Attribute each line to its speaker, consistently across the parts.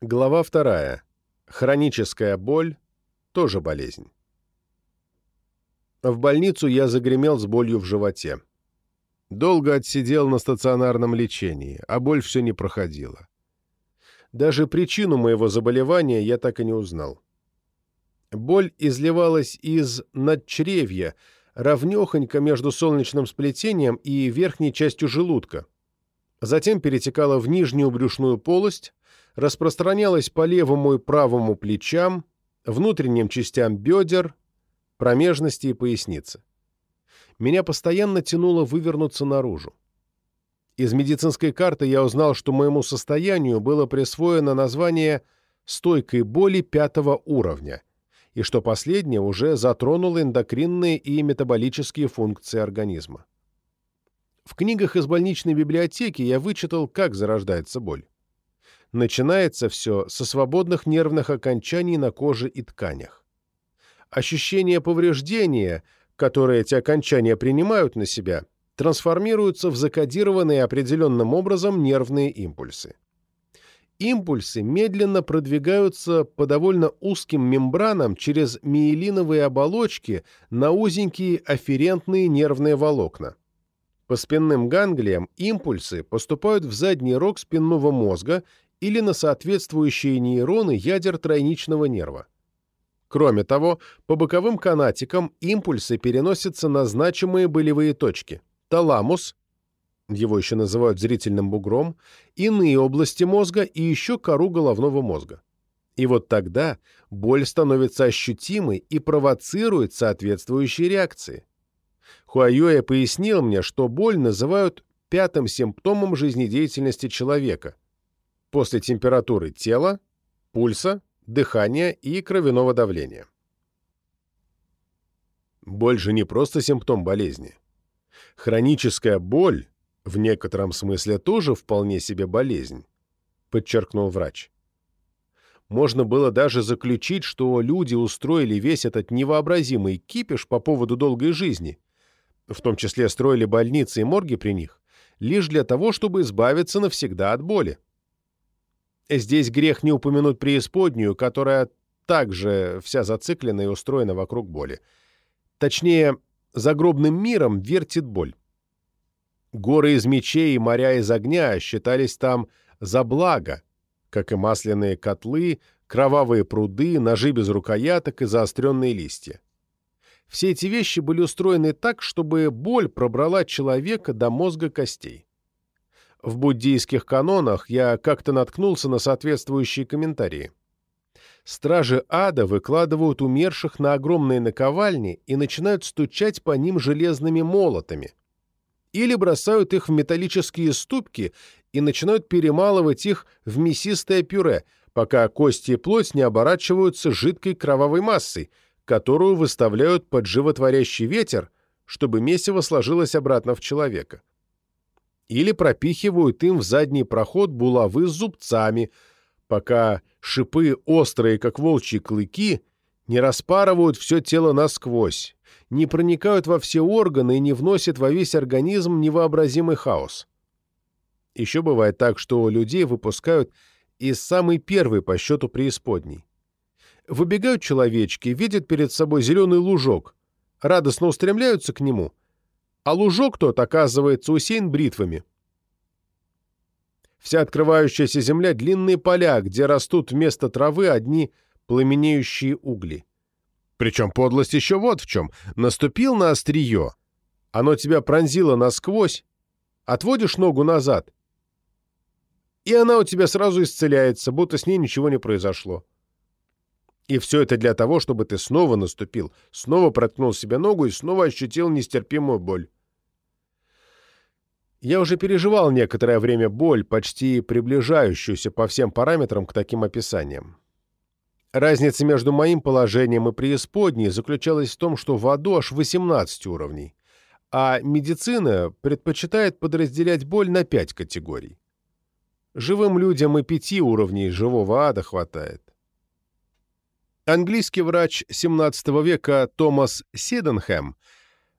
Speaker 1: Глава вторая. Хроническая боль – тоже болезнь. В больницу я загремел с болью в животе. Долго отсидел на стационарном лечении, а боль все не проходила. Даже причину моего заболевания я так и не узнал. Боль изливалась из надчревья, равнехонько между солнечным сплетением и верхней частью желудка. Затем перетекала в нижнюю брюшную полость, распространялась по левому и правому плечам, внутренним частям бедер, промежности и поясницы. Меня постоянно тянуло вывернуться наружу. Из медицинской карты я узнал, что моему состоянию было присвоено название «стойкой боли пятого уровня», и что последнее уже затронуло эндокринные и метаболические функции организма. В книгах из больничной библиотеки я вычитал, как зарождается боль. Начинается все со свободных нервных окончаний на коже и тканях. Ощущение повреждения, которое эти окончания принимают на себя, трансформируются в закодированные определенным образом нервные импульсы импульсы медленно продвигаются по довольно узким мембранам через миелиновые оболочки на узенькие афферентные нервные волокна. По спинным ганглиям импульсы поступают в задний рог спинного мозга или на соответствующие нейроны ядер тройничного нерва. Кроме того, по боковым канатикам импульсы переносятся на значимые болевые точки – таламус, его еще называют зрительным бугром, иные области мозга и еще кору головного мозга. И вот тогда боль становится ощутимой и провоцирует соответствующие реакции. Хуайюэ пояснил мне, что боль называют пятым симптомом жизнедеятельности человека после температуры тела, пульса, дыхания и кровяного давления. Боль же не просто симптом болезни. Хроническая боль в некотором смысле тоже вполне себе болезнь, подчеркнул врач. Можно было даже заключить, что люди устроили весь этот невообразимый кипиш по поводу долгой жизни, в том числе строили больницы и морги при них, лишь для того, чтобы избавиться навсегда от боли. Здесь грех не упомянуть преисподнюю, которая также вся зациклена и устроена вокруг боли. Точнее, загробным миром вертит боль. Горы из мечей и моря из огня считались там за благо, как и масляные котлы, кровавые пруды, ножи без рукояток и заостренные листья. Все эти вещи были устроены так, чтобы боль пробрала человека до мозга костей. В буддийских канонах я как-то наткнулся на соответствующие комментарии. Стражи ада выкладывают умерших на огромные наковальни и начинают стучать по ним железными молотами, или бросают их в металлические ступки и начинают перемалывать их в мясистое пюре, пока кости и плоть не оборачиваются жидкой кровавой массой, которую выставляют под животворящий ветер, чтобы месиво сложилось обратно в человека. Или пропихивают им в задний проход булавы с зубцами, пока шипы, острые, как волчьи клыки, не распарывают все тело насквозь, не проникают во все органы и не вносят во весь организм невообразимый хаос. Еще бывает так, что людей выпускают из самой первой по счету преисподней. Выбегают человечки, видят перед собой зеленый лужок, радостно устремляются к нему, а лужок тот оказывается усеян бритвами. Вся открывающаяся земля — длинные поля, где растут вместо травы одни пламенеющие угли. Причем подлость еще вот в чем. Наступил на острие, оно тебя пронзило насквозь, отводишь ногу назад, и она у тебя сразу исцеляется, будто с ней ничего не произошло. И все это для того, чтобы ты снова наступил, снова проткнул себе ногу и снова ощутил нестерпимую боль. Я уже переживал некоторое время боль, почти приближающуюся по всем параметрам к таким описаниям. Разница между моим положением и преисподней заключалась в том, что в аду аж 18 уровней, а медицина предпочитает подразделять боль на 5 категорий. Живым людям и пяти уровней живого ада хватает. Английский врач XVII века Томас Сиденхэм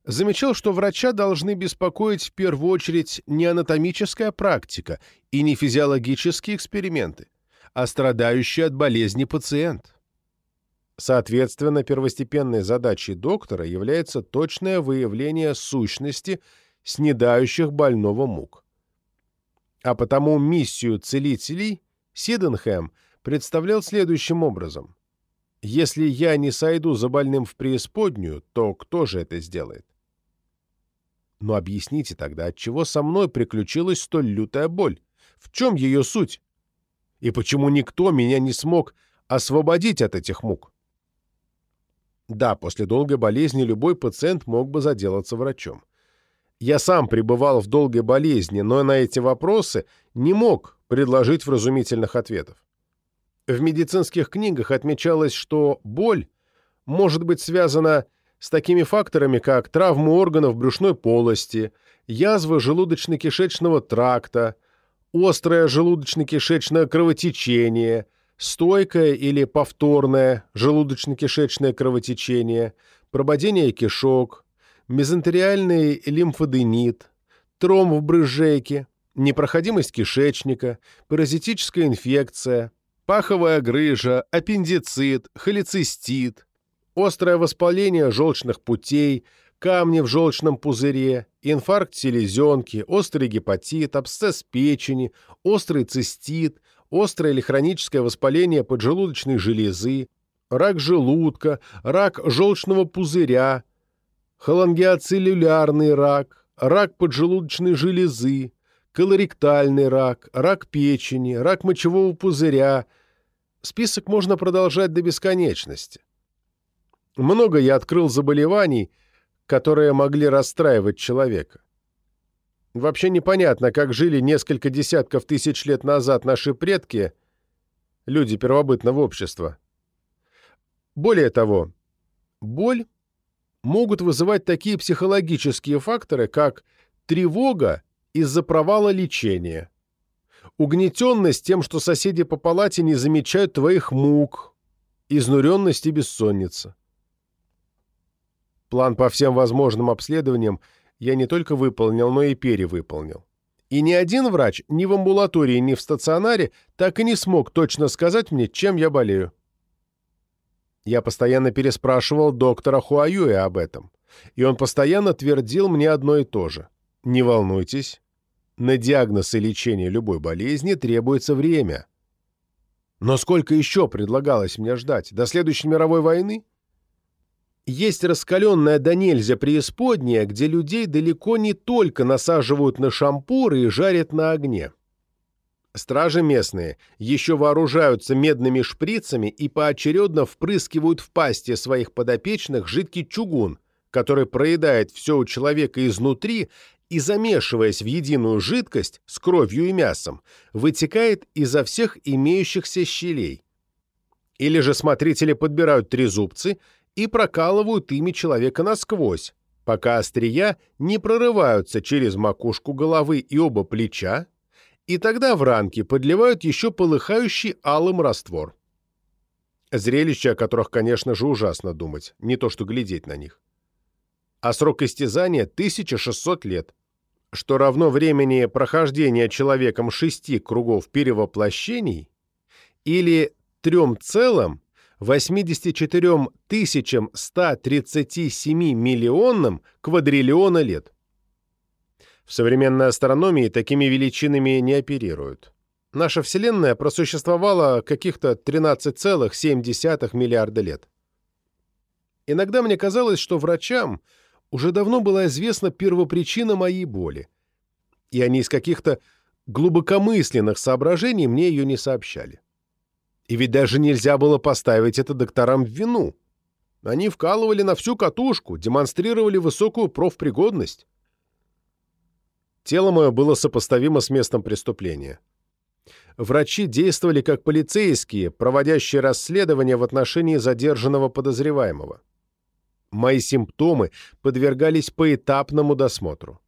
Speaker 1: замечал, что врача должны беспокоить в первую очередь не анатомическая практика и не физиологические эксперименты, а страдающий от болезни пациент. Соответственно, первостепенной задачей доктора является точное выявление сущности снедающих больного мук. А потому миссию целителей Сиденхэм представлял следующим образом. Если я не сойду за больным в преисподнюю, то кто же это сделает? Но объясните тогда, от чего со мной приключилась столь лютая боль? В чем ее суть? И почему никто меня не смог освободить от этих мук? Да, после долгой болезни любой пациент мог бы заделаться врачом. Я сам пребывал в долгой болезни, но на эти вопросы не мог предложить вразумительных ответов. В медицинских книгах отмечалось, что боль может быть связана с такими факторами, как травмы органов брюшной полости, язвы желудочно-кишечного тракта, острое желудочно-кишечное кровотечение, стойкое или повторное желудочно-кишечное кровотечение, прободение кишок, мезентериальный лимфоденит, тромб в брыжейке, непроходимость кишечника, паразитическая инфекция, паховая грыжа, аппендицит, холецистит, острое воспаление желчных путей, камни в желчном пузыре, инфаркт селезенки, острый гепатит, абсцесс печени, острый цистит, острое или хроническое воспаление поджелудочной железы, рак желудка, рак желчного пузыря, холангиоцеллюлярный рак, рак поджелудочной железы, колоректальный рак, рак печени, рак мочевого пузыря. Список можно продолжать до бесконечности. Много я открыл заболеваний, которые могли расстраивать человека. Вообще непонятно, как жили несколько десятков тысяч лет назад наши предки, люди первобытного общества. Более того, боль могут вызывать такие психологические факторы, как тревога из-за провала лечения, угнетенность тем, что соседи по палате не замечают твоих мук, изнуренность и бессонница. План по всем возможным обследованиям я не только выполнил, но и перевыполнил. И ни один врач ни в амбулатории, ни в стационаре так и не смог точно сказать мне, чем я болею. Я постоянно переспрашивал доктора Хуаюя об этом, и он постоянно твердил мне одно и то же. «Не волнуйтесь, на диагноз и лечение любой болезни требуется время». Но сколько еще предлагалось мне ждать? До следующей мировой войны? Есть раскаленная до нельзя преисподняя, где людей далеко не только насаживают на шампуры и жарят на огне. Стражи местные еще вооружаются медными шприцами и поочередно впрыскивают в пасти своих подопечных жидкий чугун, который проедает все у человека изнутри и, замешиваясь в единую жидкость с кровью и мясом, вытекает изо всех имеющихся щелей. Или же смотрители подбирают трезубцы и прокалывают ими человека насквозь, пока острия не прорываются через макушку головы и оба плеча, и тогда в ранки подливают еще полыхающий алым раствор. Зрелища, о которых, конечно же, ужасно думать, не то что глядеть на них. А срок истязания — 1600 лет, что равно времени прохождения человеком шести кругов перевоплощений или трем целым 84 137 миллионным квадриллиона лет. В современной астрономии такими величинами не оперируют. Наша Вселенная просуществовала каких-то 13,7 миллиарда лет. Иногда мне казалось, что врачам уже давно была известна первопричина моей боли, и они из каких-то глубокомысленных соображений мне ее не сообщали. И ведь даже нельзя было поставить это докторам в вину. Они вкалывали на всю катушку, демонстрировали высокую профпригодность. Тело мое было сопоставимо с местом преступления. Врачи действовали как полицейские, проводящие расследование в отношении задержанного подозреваемого. Мои симптомы подвергались поэтапному досмотру.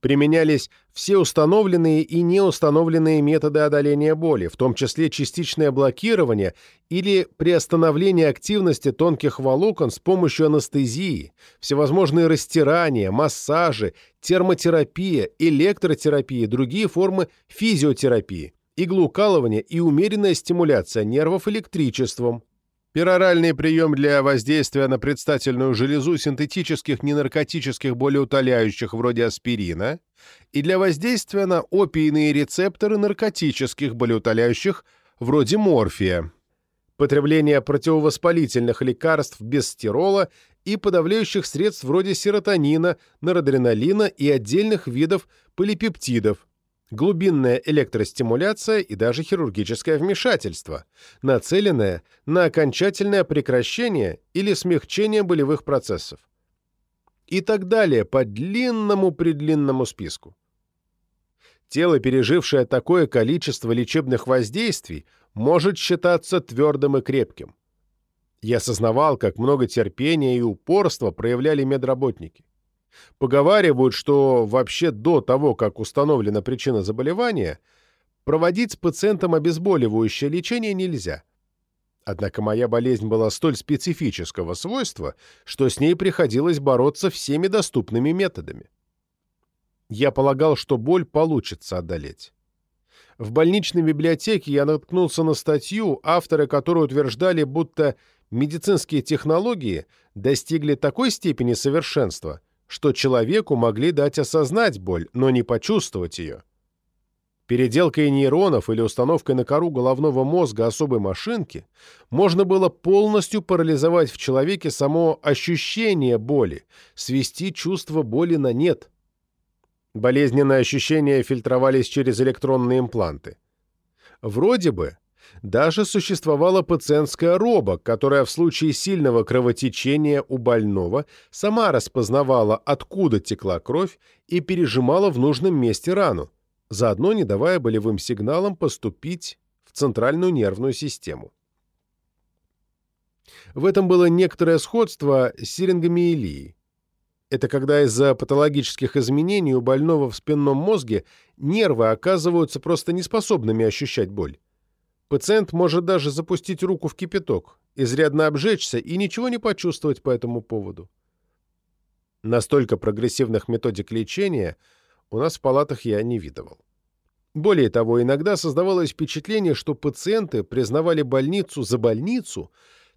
Speaker 1: Применялись все установленные и неустановленные методы одоления боли, в том числе частичное блокирование или приостановление активности тонких волокон с помощью анестезии, всевозможные растирания, массажи, термотерапия, электротерапия, другие формы физиотерапии иглоукалывание и умеренная стимуляция нервов электричеством, пероральный прием для воздействия на предстательную железу синтетических ненаркотических болеутоляющих вроде аспирина и для воздействия на опийные рецепторы наркотических болеутоляющих вроде морфия, потребление противовоспалительных лекарств без стирола и подавляющих средств вроде серотонина, норадреналина и отдельных видов полипептидов, глубинная электростимуляция и даже хирургическое вмешательство, нацеленное на окончательное прекращение или смягчение болевых процессов. И так далее по длинному-предлинному списку. Тело, пережившее такое количество лечебных воздействий, может считаться твердым и крепким. Я осознавал, как много терпения и упорства проявляли медработники. Поговаривают, что вообще до того, как установлена причина заболевания, проводить с пациентом обезболивающее лечение нельзя. Однако моя болезнь была столь специфического свойства, что с ней приходилось бороться всеми доступными методами. Я полагал, что боль получится одолеть. В больничной библиотеке я наткнулся на статью, авторы которой утверждали, будто медицинские технологии достигли такой степени совершенства, что человеку могли дать осознать боль, но не почувствовать ее. Переделкой нейронов или установкой на кору головного мозга особой машинки можно было полностью парализовать в человеке само ощущение боли, свести чувство боли на нет. Болезненные ощущения фильтровались через электронные импланты. Вроде бы даже существовала пациентская роба, которая в случае сильного кровотечения у больного сама распознавала, откуда текла кровь и пережимала в нужном месте рану, заодно не давая болевым сигналам поступить в центральную нервную систему. В этом было некоторое сходство с сирингомиелией. Это когда из-за патологических изменений у больного в спинном мозге нервы оказываются просто неспособными ощущать боль. Пациент может даже запустить руку в кипяток, изрядно обжечься и ничего не почувствовать по этому поводу. Настолько прогрессивных методик лечения у нас в палатах я не видывал. Более того, иногда создавалось впечатление, что пациенты признавали больницу за больницу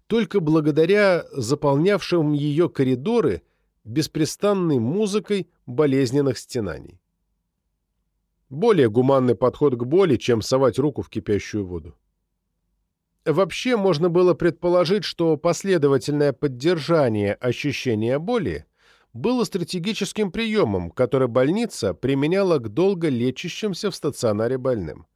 Speaker 1: только благодаря заполнявшим ее коридоры беспрестанной музыкой болезненных стенаний. Более гуманный подход к боли, чем совать руку в кипящую воду. Вообще можно было предположить, что последовательное поддержание ощущения боли было стратегическим приемом, который больница применяла к долго лечащимся в стационаре больным.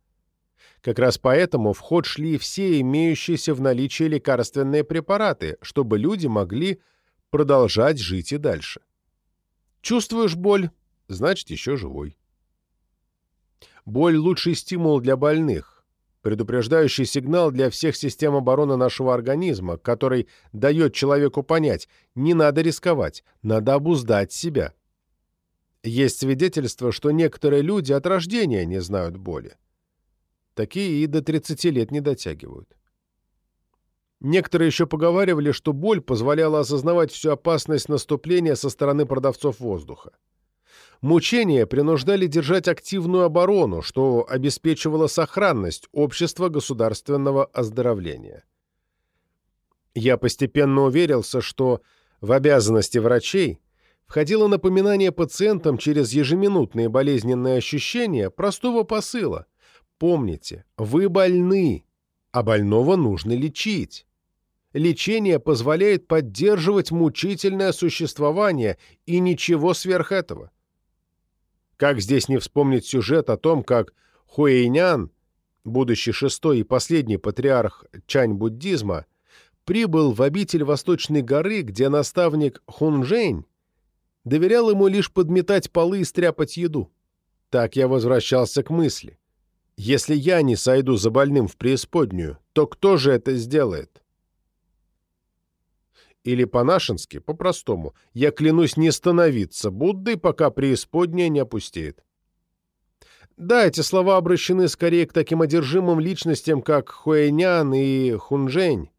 Speaker 1: Как раз поэтому в ход шли все имеющиеся в наличии лекарственные препараты, чтобы люди могли продолжать жить и дальше. Чувствуешь боль, значит еще живой. Боль – лучший стимул для больных, предупреждающий сигнал для всех систем обороны нашего организма, который дает человеку понять, не надо рисковать, надо обуздать себя. Есть свидетельство, что некоторые люди от рождения не знают боли. Такие и до 30 лет не дотягивают. Некоторые еще поговаривали, что боль позволяла осознавать всю опасность наступления со стороны продавцов воздуха. Мучения принуждали держать активную оборону, что обеспечивало сохранность общества государственного оздоровления. Я постепенно уверился, что в обязанности врачей входило напоминание пациентам через ежеминутные болезненные ощущения простого посыла. Помните, вы больны, а больного нужно лечить. Лечение позволяет поддерживать мучительное существование и ничего сверх этого. Как здесь не вспомнить сюжет о том, как Хуэйнян, будущий шестой и последний патриарх чань-буддизма, прибыл в обитель Восточной горы, где наставник Хунжэнь доверял ему лишь подметать полы и стряпать еду. Так я возвращался к мысли. Если я не сойду за больным в преисподнюю, то кто же это сделает? Или по-нашенски, по-простому, я клянусь не становиться Буддой, пока преисподняя не опустеет. Да, эти слова обращены скорее к таким одержимым личностям, как Хуэйнян и Хунжэнь,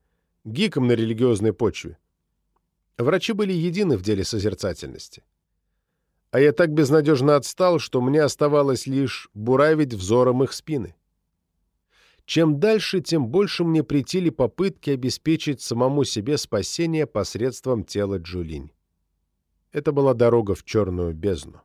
Speaker 1: гикам на религиозной почве. Врачи были едины в деле созерцательности. А я так безнадежно отстал, что мне оставалось лишь буравить взором их спины. Чем дальше, тем больше мне претили попытки обеспечить самому себе спасение посредством тела Джулинь. Это была дорога в черную бездну.